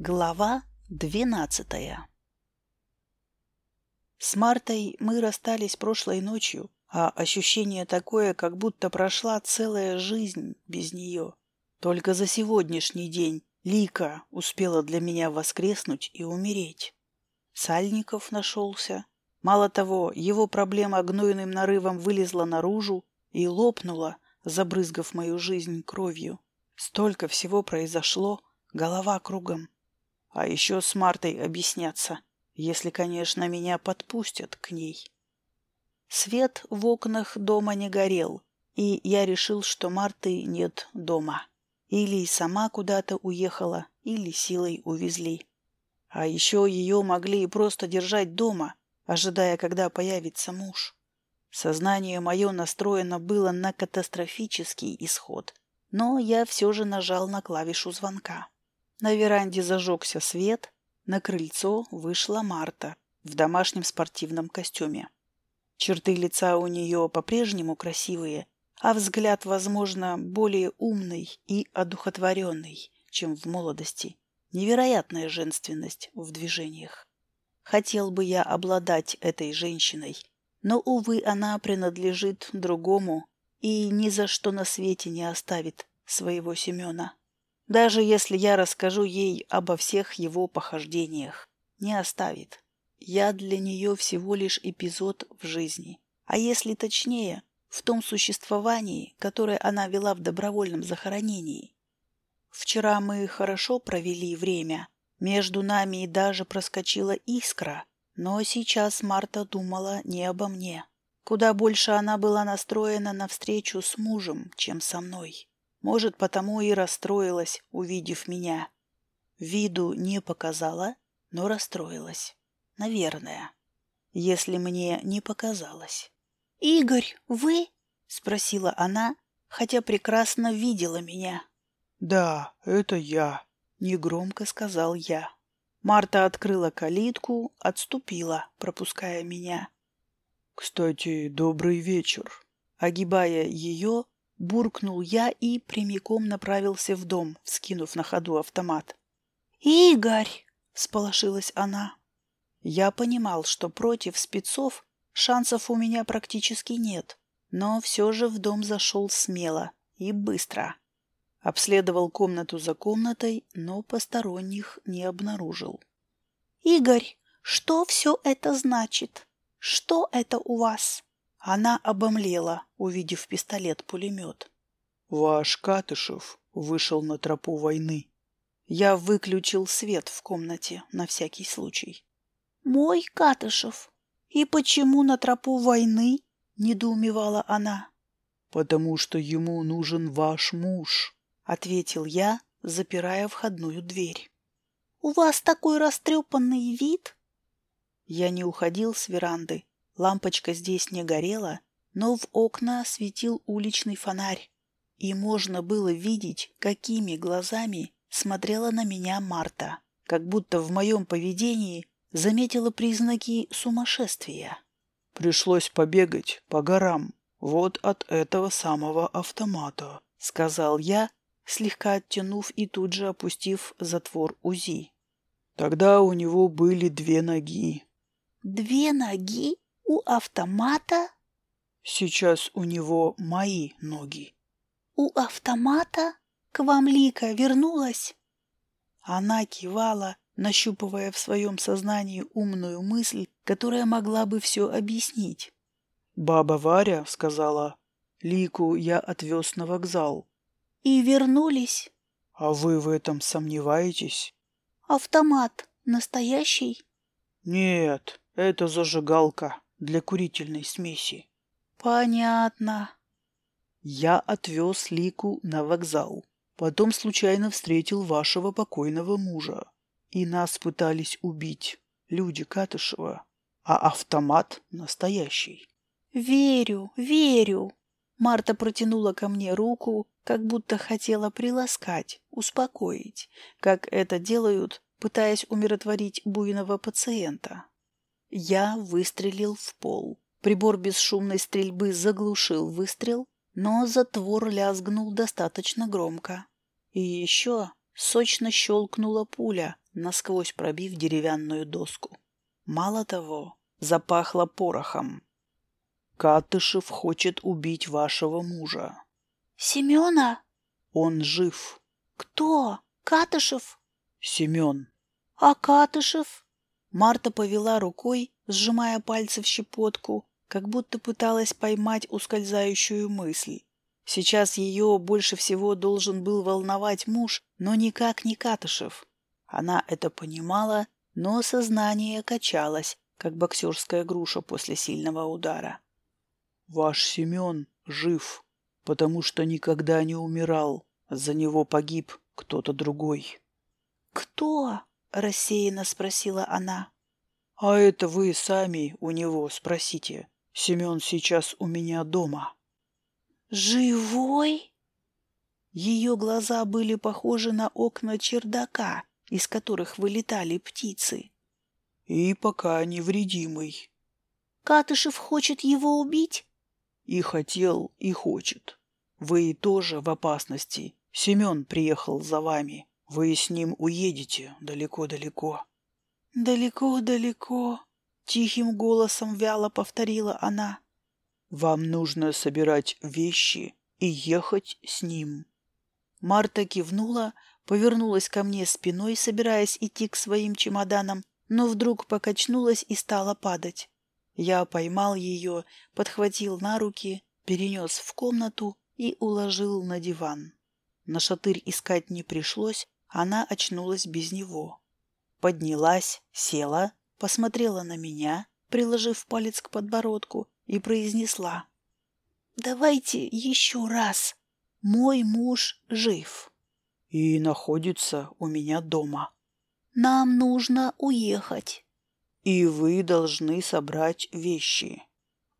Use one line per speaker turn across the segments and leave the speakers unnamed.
Глава двенадцатая С Мартой мы расстались прошлой ночью, а ощущение такое, как будто прошла целая жизнь без нее. Только за сегодняшний день Лика успела для меня воскреснуть и умереть. Сальников нашелся. Мало того, его проблема гнойным нарывом вылезла наружу и лопнула, забрызгав мою жизнь кровью. Столько всего произошло, голова кругом. А еще с Мартой объясняться, если, конечно, меня подпустят к ней. Свет в окнах дома не горел, и я решил, что Марты нет дома. Или сама куда-то уехала, или силой увезли. А еще ее могли и просто держать дома, ожидая, когда появится муж. Сознание мое настроено было на катастрофический исход, но я все же нажал на клавишу звонка. На веранде зажегся свет, на крыльцо вышла Марта в домашнем спортивном костюме. Черты лица у нее по-прежнему красивые, а взгляд, возможно, более умный и одухотворенный, чем в молодости. Невероятная женственность в движениях. Хотел бы я обладать этой женщиной, но, увы, она принадлежит другому и ни за что на свете не оставит своего Семена. Даже если я расскажу ей обо всех его похождениях, не оставит. Я для нее всего лишь эпизод в жизни. А если точнее, в том существовании, которое она вела в добровольном захоронении. Вчера мы хорошо провели время. Между нами даже проскочила искра. Но сейчас Марта думала не обо мне. Куда больше она была настроена на встречу с мужем, чем со мной. Может, потому и расстроилась, увидев меня. Виду не показала, но расстроилась. Наверное. Если мне не показалось. «Игорь, вы?» — спросила она, хотя прекрасно видела меня.
«Да, это я», — негромко сказал я.
Марта открыла калитку, отступила, пропуская меня.
«Кстати, добрый вечер».
Огибая ее, Буркнул я и прямиком направился в дом, вскинув на ходу автомат. «Игорь!» — сполошилась она. Я понимал, что против спецов шансов у меня практически нет, но все же в дом зашел смело и быстро. Обследовал комнату за комнатой, но посторонних не обнаружил. «Игорь, что все это значит? Что это у вас?» Она обомлела, увидев пистолет-пулемет.
«Ваш Катышев вышел на тропу войны».
Я выключил свет в комнате на всякий случай. «Мой Катышев? И почему на тропу войны?» — недоумевала она.
«Потому что ему нужен ваш муж», —
ответил я, запирая входную дверь. «У вас такой растрепанный вид!» Я не уходил с веранды, Лампочка здесь не горела, но в окна светил уличный фонарь, и можно было видеть, какими глазами смотрела на меня Марта, как будто в моем поведении заметила признаки сумасшествия.
«Пришлось побегать по горам, вот от этого самого автомата», — сказал я, слегка оттянув и тут же опустив затвор УЗИ. «Тогда у него были две ноги».
«Две ноги?» У автомата?
Сейчас у него мои ноги.
У автомата? К вам Лика вернулась? Она кивала, нащупывая в своем сознании умную мысль, которая могла бы все объяснить.
«Баба Варя сказала, Лику я отвез на вокзал».
«И вернулись?»
«А вы в этом сомневаетесь?»
«Автомат настоящий?»
«Нет, это зажигалка для курительной смеси.
Понятно.
Я отвез Лику на вокзал. Потом случайно встретил вашего покойного мужа. И нас пытались убить люди Катышева, а автомат настоящий.
Верю, верю. Марта протянула ко мне руку, как будто хотела приласкать, успокоить, как это делают, пытаясь умиротворить буйного пациента. Я выстрелил в пол. Прибор бесшумной стрельбы заглушил выстрел, но затвор лязгнул достаточно громко. И еще сочно щелкнула пуля, насквозь пробив деревянную доску. Мало того, запахло порохом.
«Катышев хочет убить вашего мужа».
«Семена?»
«Он жив».
«Кто? Катышев?»
«Семен».
«А Катышев?»
Марта повела рукой, сжимая пальцы в щепотку, как будто пыталась поймать ускользающую мысль. Сейчас ее больше всего должен был волновать муж, но никак не Катышев. Она это понимала, но сознание качалось, как боксерская груша после сильного удара.
«Ваш Семен жив, потому что никогда не умирал. За него погиб кто-то другой».
«Кто?» — рассеянно спросила она.
«А это вы сами у него спросите. Семен сейчас у меня дома».
«Живой?»
Ее глаза были похожи на окна чердака, из которых вылетали птицы.
«И пока невредимый».
«Катышев хочет его убить?»
«И хотел, и хочет. Вы тоже в опасности. Семен приехал за вами. Вы с ним уедете далеко-далеко».
«Далеко-далеко», — тихим голосом вяло повторила она.
Вам нужно собирать вещи и ехать с ним.
Марта кивнула, повернулась ко мне спиной, собираясь идти к своим чемоданам, но вдруг покачнулась и стала падать. Я поймал ее, подхватил на руки, перенес в комнату и уложил на диван. На шатырь искать не пришлось, она очнулась без него. Поднялась, села, посмотрела на меня, приложив палец к подбородку, и произнесла. «Давайте еще раз. Мой муж жив».
«И находится у меня дома».
«Нам нужно уехать».
«И вы должны собрать вещи».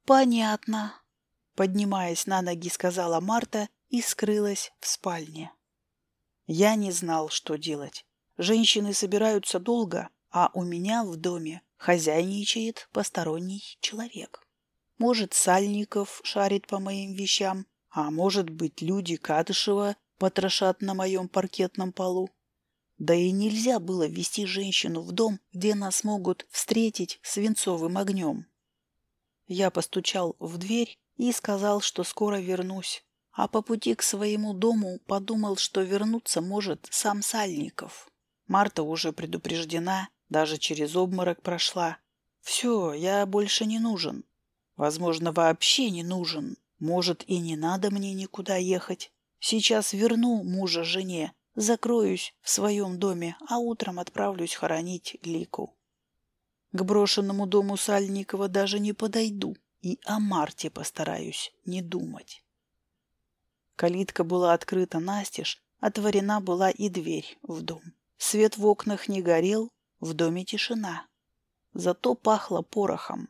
«Понятно», —
поднимаясь на ноги, сказала Марта и скрылась в спальне. Я не знал, что делать. Женщины собираются долго, а у меня в доме хозяйничает посторонний человек. Может, Сальников шарит по моим вещам, а может быть, люди Кадышева потрошат на моем паркетном полу. Да и нельзя было вести женщину в дом, где нас могут встретить свинцовым огнем. Я постучал в дверь и сказал, что скоро вернусь, а по пути к своему дому подумал, что вернуться может сам Сальников. Марта уже предупреждена, даже через обморок прошла. Все, я больше не нужен. Возможно, вообще не нужен. Может, и не надо мне никуда ехать. Сейчас верну мужа жене, закроюсь в своем доме, а утром отправлюсь хоронить Лику. К брошенному дому Сальникова даже не подойду и о Марте постараюсь не думать. Калитка была открыта настежь, отворена была и дверь в дом. Свет в окнах не горел, в доме тишина. Зато пахло порохом.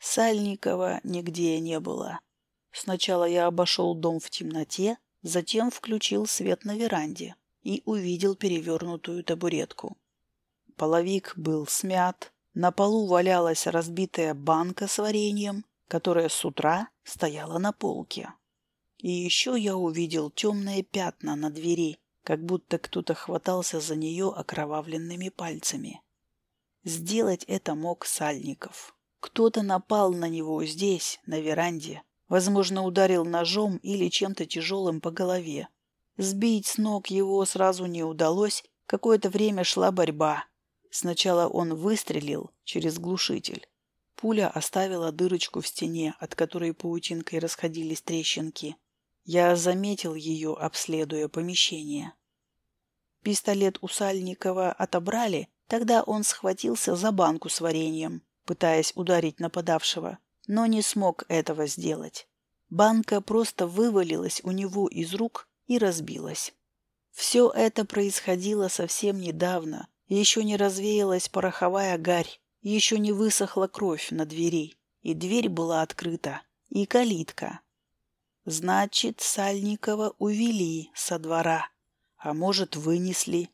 Сальникова нигде не было. Сначала я обошел дом в темноте, затем включил свет на веранде и увидел перевернутую табуретку. Половик был смят, на полу валялась разбитая банка с вареньем, которая с утра стояла на полке. И еще я увидел темные пятна на двери, как будто кто-то хватался за нее окровавленными пальцами. Сделать это мог Сальников. Кто-то напал на него здесь, на веранде. Возможно, ударил ножом или чем-то тяжелым по голове. Сбить с ног его сразу не удалось, какое-то время шла борьба. Сначала он выстрелил через глушитель. Пуля оставила дырочку в стене, от которой паутинкой расходились трещинки. Я заметил ее, обследуя помещение. Пистолет у Сальникова отобрали, тогда он схватился за банку с вареньем пытаясь ударить нападавшего, но не смог этого сделать. Банка просто вывалилась у него из рук и разбилась. Все это происходило совсем недавно, еще не развеялась пороховая гарь, еще не высохла кровь на двери, и дверь была открыта, и калитка. Значит, Сальникова увели со двора, а может, вынесли.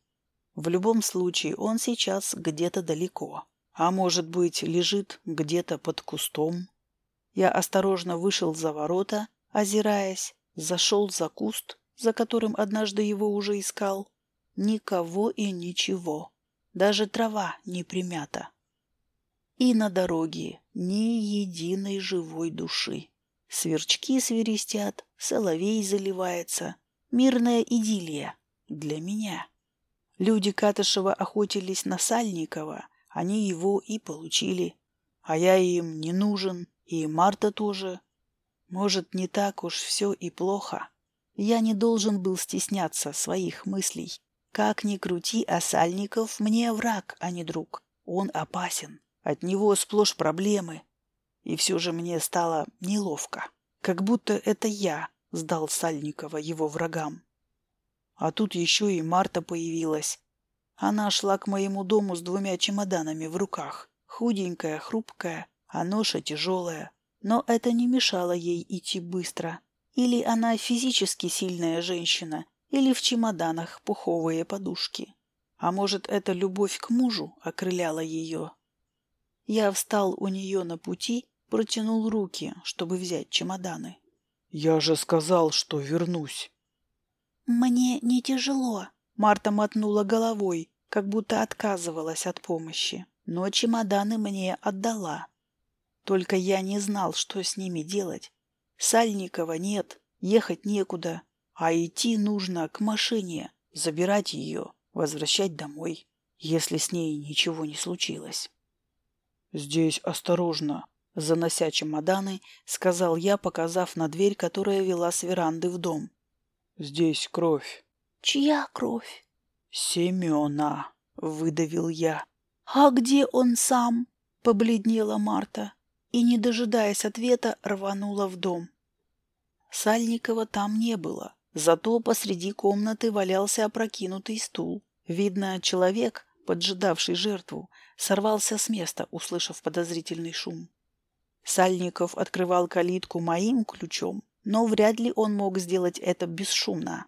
В любом случае, он сейчас где-то далеко. А может быть, лежит где-то под кустом? Я осторожно вышел за ворота, озираясь, зашел за куст, за которым однажды его уже искал. Никого и ничего. Даже трава не примята. И на дороге ни единой живой души. Сверчки свиристят, соловей заливается. Мирная идиллия для меня. Люди Катышева охотились на Сальникова, они его и получили. А я им не нужен, и Марта тоже. Может, не так уж все и плохо. Я не должен был стесняться своих мыслей. Как ни крути, а Сальников мне враг, а не друг. Он опасен. От него сплошь проблемы. И все же мне стало неловко. Как будто это я сдал Сальникова его врагам. А тут еще и Марта появилась. Она шла к моему дому с двумя чемоданами в руках. Худенькая, хрупкая, а ноша тяжелая. Но это не мешало ей идти быстро. Или она физически сильная женщина, или в чемоданах пуховые подушки. А может, это любовь к мужу окрыляла ее. Я встал у нее на пути, протянул руки, чтобы взять чемоданы.
«Я же сказал, что вернусь».
«Мне не тяжело», —
Марта мотнула головой, как будто отказывалась от помощи, но чемоданы мне отдала. Только я не знал, что с ними делать. Сальникова нет, ехать некуда, а идти нужно к машине, забирать ее, возвращать домой, если с ней ничего не случилось.
«Здесь осторожно», —
занося чемоданы, сказал я, показав на дверь, которая вела с веранды в дом.
«Здесь кровь».
«Чья кровь?»
«Семена», — выдавил я.
«А где он сам?»
— побледнела Марта и, не дожидаясь ответа, рванула в дом. Сальникова там не было, зато посреди комнаты валялся опрокинутый стул. Видно, человек, поджидавший жертву, сорвался с места, услышав подозрительный шум. Сальников открывал калитку моим ключом, но вряд ли он мог сделать это бесшумно.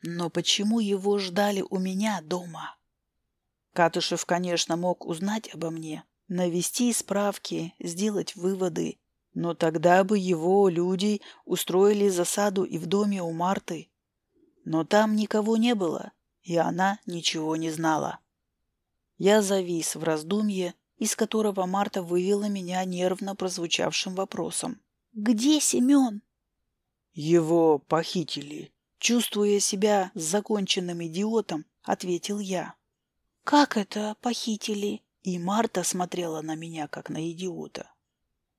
Но почему его ждали у меня дома? Катышев, конечно, мог узнать обо мне, навести справки, сделать выводы, но тогда бы его люди устроили засаду и в доме у Марты. Но там никого не было, и она ничего не знала. Я завис в раздумье, из которого Марта вывела меня нервно прозвучавшим вопросом.
«Где Семен?»
«Его похитили». Чувствуя себя законченным идиотом, ответил я.
«Как это похитили?»
И Марта смотрела на меня, как на идиота.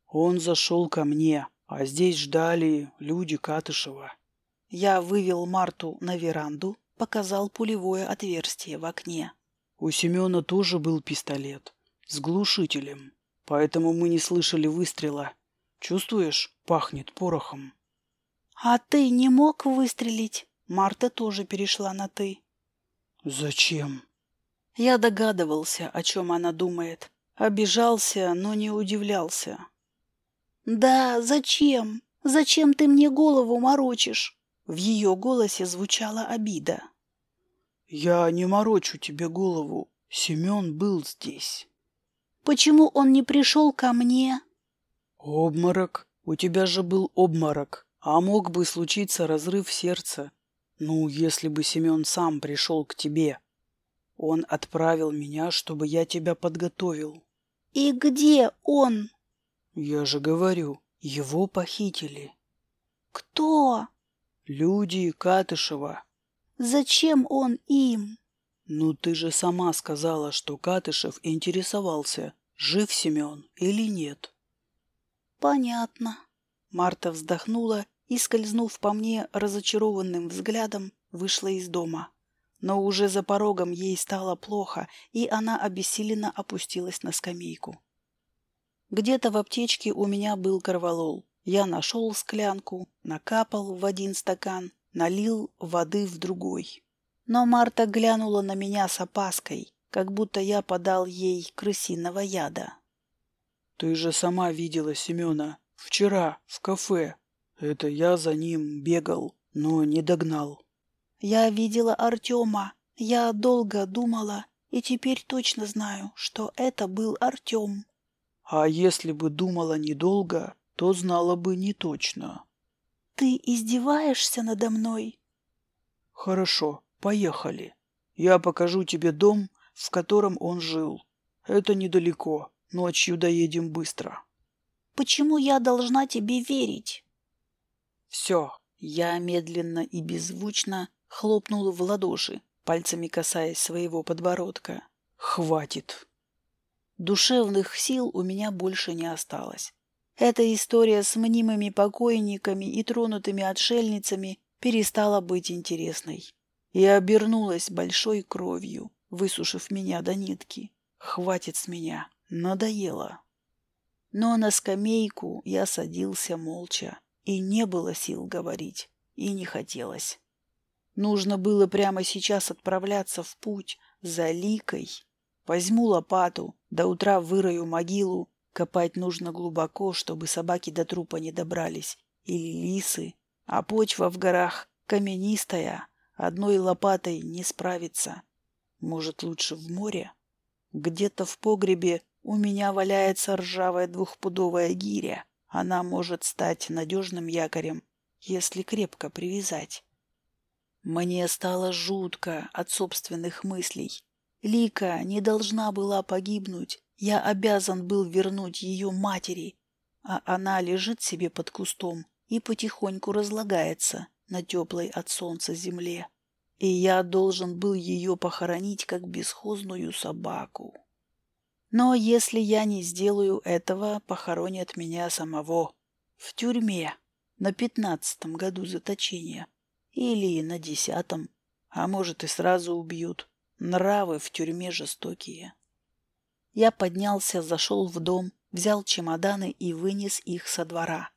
«Он зашел ко мне, а здесь ждали люди Катышева».
Я вывел Марту на веранду, показал пулевое отверстие в окне.
У Семена тоже был пистолет с глушителем, поэтому мы не слышали выстрела. Чувствуешь, пахнет порохом.
А ты не мог выстрелить?
Марта тоже перешла на «ты».
Зачем?
Я догадывался, о чем она думает. Обижался, но не удивлялся.
«Да, зачем? Зачем ты мне голову морочишь?»
В ее голосе звучала обида.
«Я не морочу тебе голову. Семен был здесь».
«Почему он не пришел ко мне?»
«Обморок. У тебя же был обморок. А мог бы случиться разрыв сердца. Ну, если бы Семен сам пришел к тебе. Он отправил меня, чтобы я тебя подготовил».
«И где он?»
«Я же говорю, его похитили».
«Кто?»
«Люди Катышева».
Зачем он им?
Ну, ты же сама сказала, что Катышев интересовался, жив Семен или нет.
Понятно.
Марта вздохнула и, скользнув по мне разочарованным взглядом, вышла из дома. Но уже за порогом ей стало плохо, и она обессиленно опустилась на скамейку. Где-то в аптечке у меня был корвалол. Я нашел склянку, накапал в один стакан налил воды в другой. Но Марта глянула на меня с опаской, как будто я подал ей крысиного яда.
«Ты же сама видела Семена. Вчера, в кафе. Это я за ним бегал, но не догнал».
«Я видела Артема. Я долго думала, и теперь точно знаю, что это был Артем».
«А если бы думала недолго, то знала бы не точно».
Ты издеваешься надо мной?
Хорошо, поехали. Я покажу тебе дом, в котором он жил. Это недалеко. Ночью доедем быстро.
Почему я должна тебе верить?
Все. Я медленно и беззвучно хлопнула в ладоши, пальцами касаясь своего подбородка. Хватит. Душевных сил у меня больше не осталось. Эта история с мнимыми покойниками и тронутыми отшельницами перестала быть интересной и обернулась большой кровью, высушив меня до нитки. Хватит с меня, надоело. Но на скамейку я садился молча, и не было сил говорить, и не хотелось. Нужно было прямо сейчас отправляться в путь за Ликой. Возьму лопату, до утра вырою могилу, копать нужно глубоко, чтобы собаки до трупа не добрались, или лисы, а почва в горах каменистая, одной лопатой не справится. Может, лучше в море? Где-то в погребе у меня валяется ржавая двухпудовая гиря. Она может стать надежным якорем, если крепко привязать. Мне стало жутко от собственных мыслей. Лика не должна была погибнуть. Я обязан был вернуть ее матери. А она лежит себе под кустом и потихоньку разлагается на теплой от солнца земле. И я должен был ее похоронить как бесхозную собаку. Но если я не сделаю этого, похоронят меня самого. В тюрьме. На пятнадцатом году заточения. Или на десятом. А может и сразу убьют. Нравы в тюрьме жестокие. Я поднялся, зашел в дом, взял чемоданы и вынес их со двора.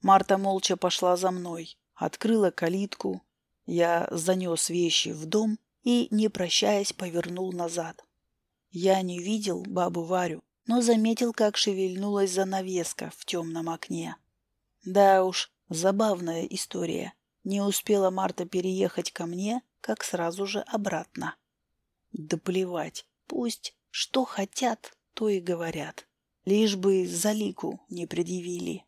Марта молча пошла за мной, открыла калитку. Я занес вещи в дом и, не прощаясь, повернул назад. Я не видел бабу Варю, но заметил, как шевельнулась занавеска в темном окне. Да уж, забавная история. Не успела Марта переехать ко мне, как сразу же обратно. Да плевать, пусть что хотят, то и говорят. Лишь бы залику не предъявили.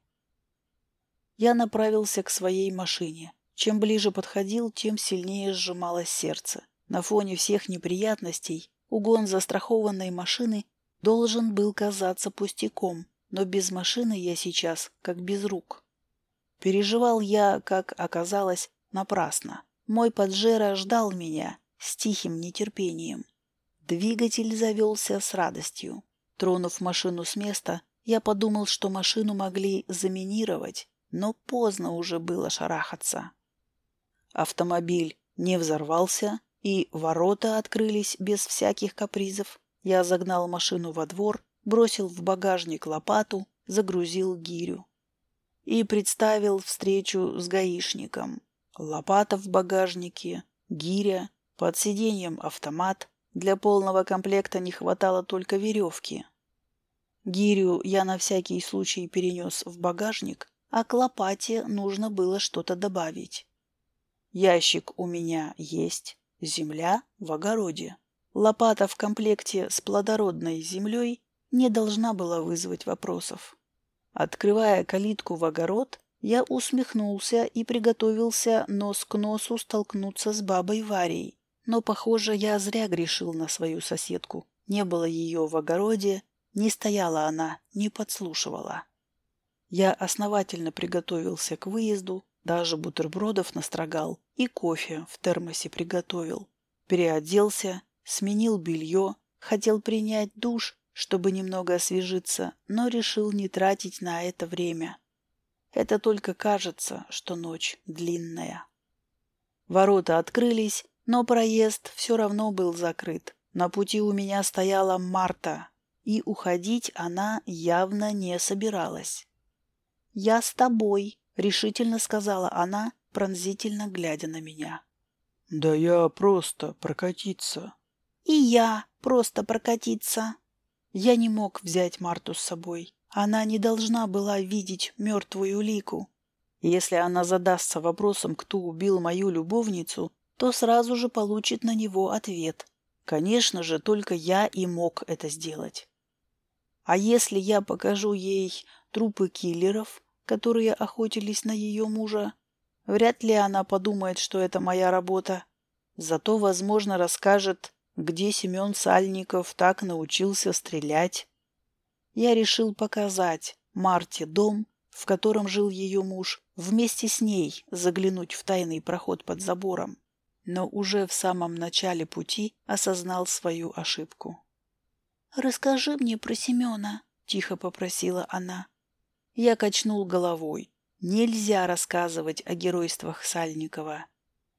Я направился к своей машине. Чем ближе подходил, тем сильнее сжималось сердце. На фоне всех неприятностей Угон застрахованной машины должен был казаться пустяком, но без машины я сейчас как без рук. Переживал я, как оказалось, напрасно. Мой поджера ждал меня с тихим нетерпением. Двигатель завелся с радостью. Тронув машину с места, я подумал, что машину могли заминировать, но поздно уже было шарахаться. Автомобиль не взорвался, и ворота открылись без всяких капризов. Я загнал машину во двор, бросил в багажник лопату, загрузил гирю. И представил встречу с гаишником. Лопата в багажнике, гиря, под сиденьем автомат. Для полного комплекта не хватало только веревки. Гирю я на всякий случай перенес в багажник, а к лопате нужно было что-то добавить. Ящик у меня есть, Земля в огороде. Лопата в комплекте с плодородной землей не должна была вызвать вопросов. Открывая калитку в огород, я усмехнулся и приготовился нос к носу столкнуться с бабой Варей. Но, похоже, я зря грешил на свою соседку. Не было ее в огороде, не стояла она, не подслушивала. Я основательно приготовился к выезду, даже бутербродов настрогал и кофе в термосе приготовил. Переоделся, сменил белье, хотел принять душ, чтобы немного освежиться, но решил не тратить на это время. Это только кажется, что ночь длинная. Ворота открылись, но проезд все равно был закрыт. На пути у меня стояла Марта, и уходить она явно не собиралась. «Я с тобой», — решительно сказала она, пронзительно глядя на меня.
«Да я просто прокатиться».
«И я просто прокатиться».
Я не мог взять Марту с собой. Она не должна была видеть мертвую лику. Если она задастся вопросом, кто убил мою любовницу, то сразу же получит на него ответ. Конечно же, только я и мог это сделать. А если я покажу ей трупы киллеров, которые охотились на ее мужа. Вряд ли она подумает, что это моя работа. Зато, возможно, расскажет, где Семен Сальников так научился стрелять. Я решил показать Марте дом, в котором жил ее муж, вместе с ней заглянуть в тайный проход под забором. Но уже в самом начале пути осознал свою ошибку.
«Расскажи мне про Семена», — тихо попросила она.
Я качнул головой. Нельзя рассказывать о геройствах Сальникова.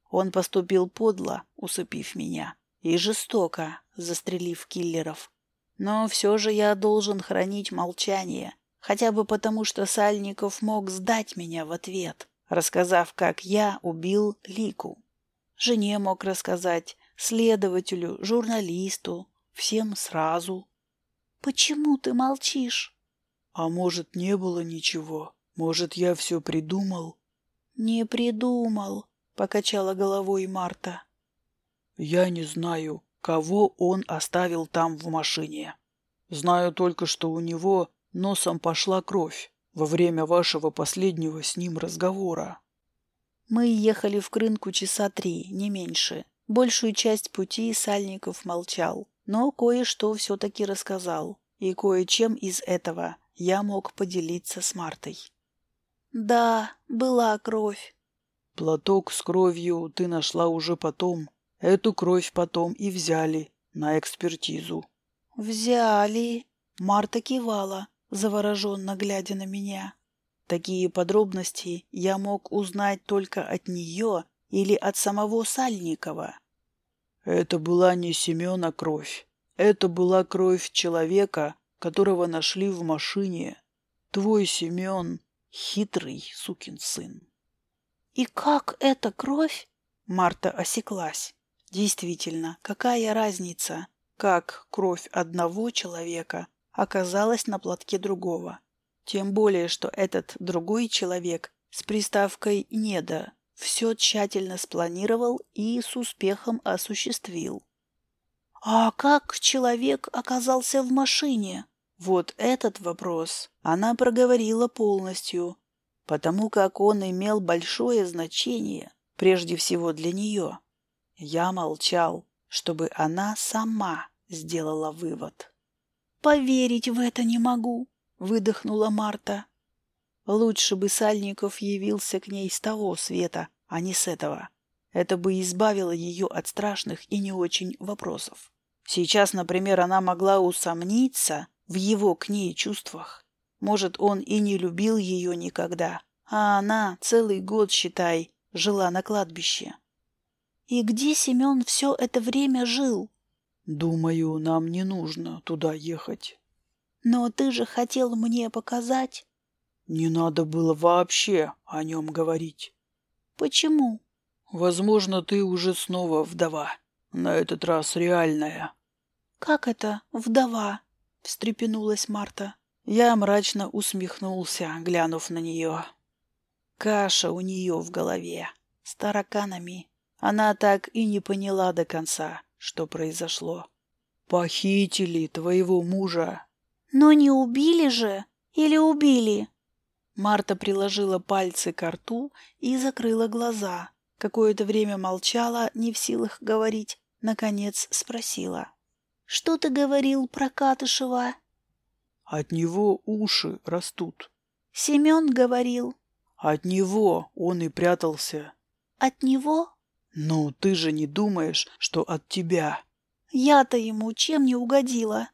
Он поступил подло, усыпив меня, и жестоко, застрелив киллеров. Но все же я должен хранить молчание, хотя бы потому, что Сальников мог сдать меня в ответ, рассказав, как я убил Лику. Жене мог рассказать, следователю, журналисту, всем сразу.
«Почему ты молчишь?»
«А может, не было ничего? Может, я все придумал?»
«Не придумал», — покачала головой Марта.
«Я не знаю, кого он оставил там в машине. Знаю только, что у него носом пошла кровь во время вашего последнего с ним разговора.
Мы ехали в Крынку часа три, не меньше. Большую часть пути Сальников молчал, но кое-что все-таки рассказал, и кое-чем из этого я мог поделиться с Мартой.
«Да, была кровь».
«Платок с кровью ты нашла уже потом. Эту кровь потом и взяли на экспертизу».
«Взяли». Марта кивала, завороженно глядя на меня.
Такие подробности я мог узнать только от нее или от самого Сальникова.
Это была не Семена кровь. Это была кровь человека, которого нашли в машине. Твой Семен — хитрый сукин сын.
«И как эта кровь?»
Марта осеклась. Действительно, какая разница, как кровь одного человека оказалась на платке другого. Тем более, что этот другой человек с приставкой «недо» все тщательно спланировал и с успехом осуществил.
«А как человек оказался в машине?»
Вот этот вопрос она проговорила полностью, потому как он имел большое значение, прежде всего для нее. Я молчал, чтобы она сама сделала вывод.
«Поверить в это не могу», — выдохнула Марта.
Лучше бы Сальников явился к ней с того света, а не с этого. Это бы избавило ее от страшных и не очень вопросов. Сейчас, например, она могла усомниться в его к ней чувствах. Может, он и не любил ее никогда, а она целый год, считай, жила на кладбище.
«И где Семен все это время жил?»
«Думаю, нам не нужно туда ехать».
«Но ты же хотел мне показать».
«Не надо было вообще о нем говорить».
«Почему?»
«Возможно, ты уже снова вдова. На этот раз реальная».
«Как это вдова?» — встрепенулась Марта.
Я мрачно усмехнулся, глянув на нее. Каша у нее в голове, с тараканами. Она так и не поняла до конца, что произошло.
«Похитили твоего мужа».
«Но не убили же? Или убили?»
Марта приложила пальцы к рту и закрыла глаза. Какое-то время молчала, не в силах говорить. Наконец спросила.
«Что ты говорил про Катышева?»
«От него уши растут».
«Семен говорил».
«От него он и прятался».
«От него?»
«Ну, ты же не думаешь, что от тебя?»
«Я-то ему чем не угодила?»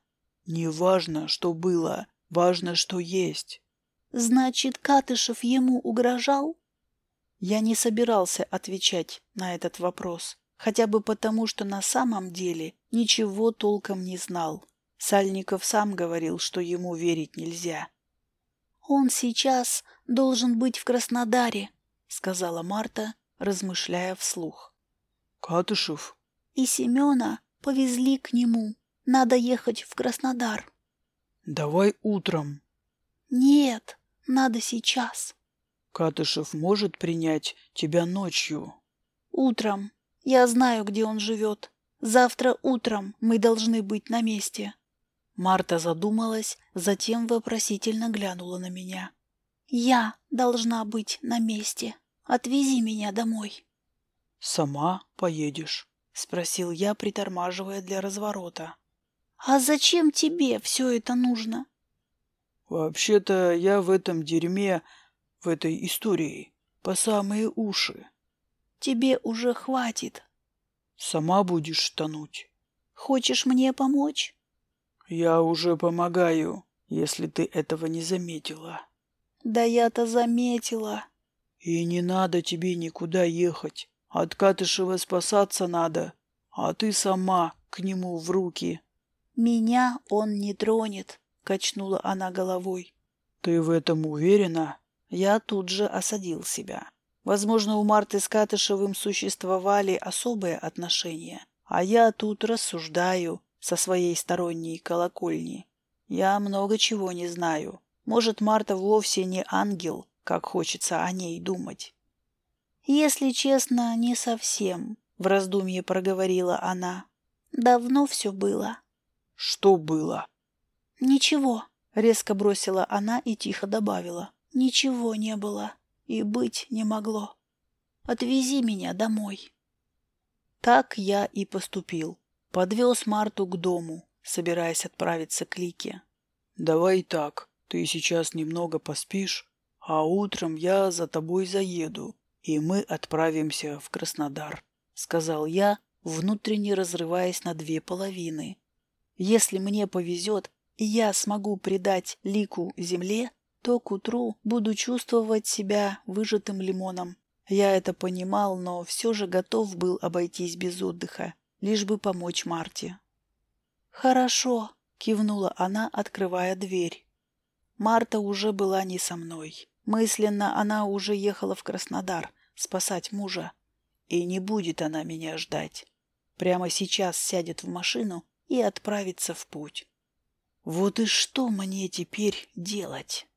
«Не важно, что было, важно, что есть».
«Значит, Катышев ему угрожал?»
Я не собирался отвечать на этот вопрос, хотя бы потому, что на самом деле ничего толком не знал. Сальников сам говорил, что ему верить нельзя.
«Он сейчас должен быть в Краснодаре», — сказала Марта, размышляя вслух.
Катышев?
И Семена повезли к нему. Надо ехать в Краснодар.
Давай утром.
Нет, надо сейчас.
Катышев может принять тебя ночью.
Утром. Я знаю, где он живет. Завтра утром мы должны быть на месте.
Марта задумалась, затем вопросительно глянула на меня.
Я должна быть на месте. Отвези меня домой.
Сама поедешь.
— спросил я, притормаживая для разворота.
«А зачем тебе все это нужно?»
«Вообще-то я в этом дерьме, в этой истории, по самые уши».
«Тебе уже хватит».
«Сама будешь тонуть».
«Хочешь мне помочь?»
«Я уже помогаю, если ты этого не заметила».
«Да я-то заметила».
«И не надо тебе никуда ехать. От Катышева спасаться надо, а ты сама к нему в руки».
«Меня он не тронет», — качнула она головой.
«Ты в этом уверена?»
Я тут же осадил себя. Возможно, у Марты с Катышевым существовали особые отношения, а я тут рассуждаю со своей сторонней колокольни. Я много чего не знаю. Может, Марта вовсе не ангел, как хочется о ней думать.
«Если честно, не совсем», — в раздумье проговорила она. «Давно все было».
«Что было?»
«Ничего», — резко бросила она и тихо добавила. «Ничего не было и быть не могло. Отвези меня домой».
Так я и поступил. Подвез Марту к дому, собираясь отправиться к Лике.
«Давай так, ты сейчас немного поспишь, а утром я за тобой заеду, и мы отправимся в Краснодар», — сказал я, внутренне разрываясь на две половины. «Если мне повезет, и я смогу предать Лику земле, то к утру буду чувствовать себя выжатым лимоном. Я это понимал, но все же готов был обойтись без отдыха, лишь бы помочь Марте.
«Хорошо», —
кивнула она, открывая дверь. Марта уже была не со мной. Мысленно она уже ехала в Краснодар спасать мужа. И не будет она меня ждать. Прямо сейчас сядет в машину и отправится в путь. Вот и что мне теперь делать?